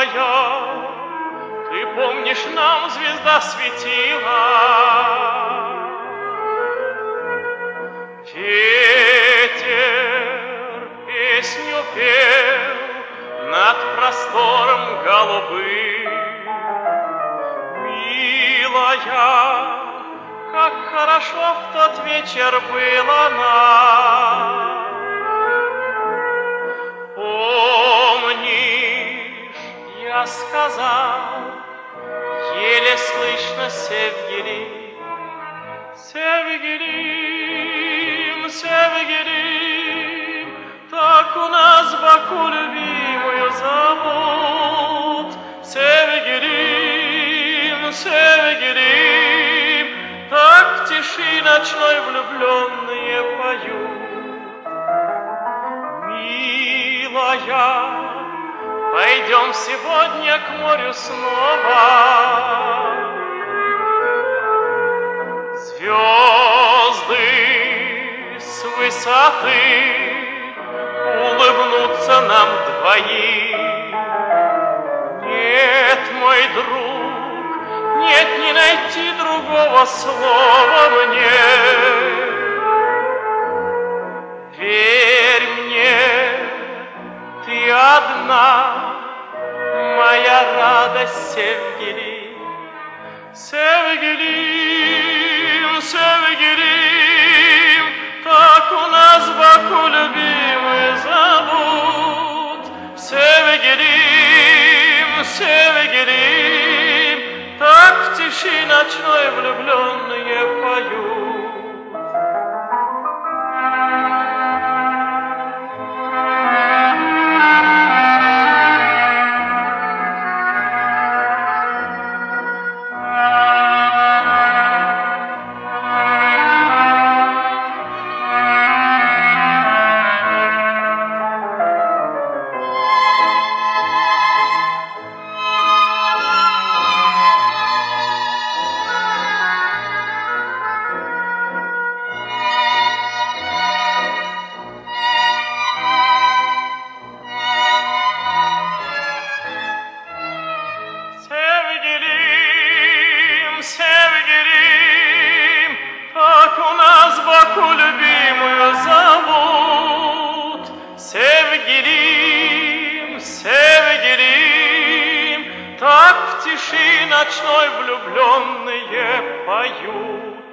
моя, ты помнишь, нам звезда светила. Ветер песню пел над простором голубым. Милая, как хорошо в тот вечер было нам. сказал, еле слышно Севгели, Севгелим, Севгелим, так у нас Баку любимую зовут. Севгелим, Севгелим, так в тиши ночной влюбленные поют. Милая, Пойдем сегодня к морю снова. Звезды с высоты улыбнутся нам двоим. Нет, мой друг, нет, не найти другого слова мне. ve sevgili oh Sevgilim, sevgilim Tak u nas bakul bir zavut Sevgilim, sevgilim. Tak tişinac noj vlublon тиши ночной влюбленные поют.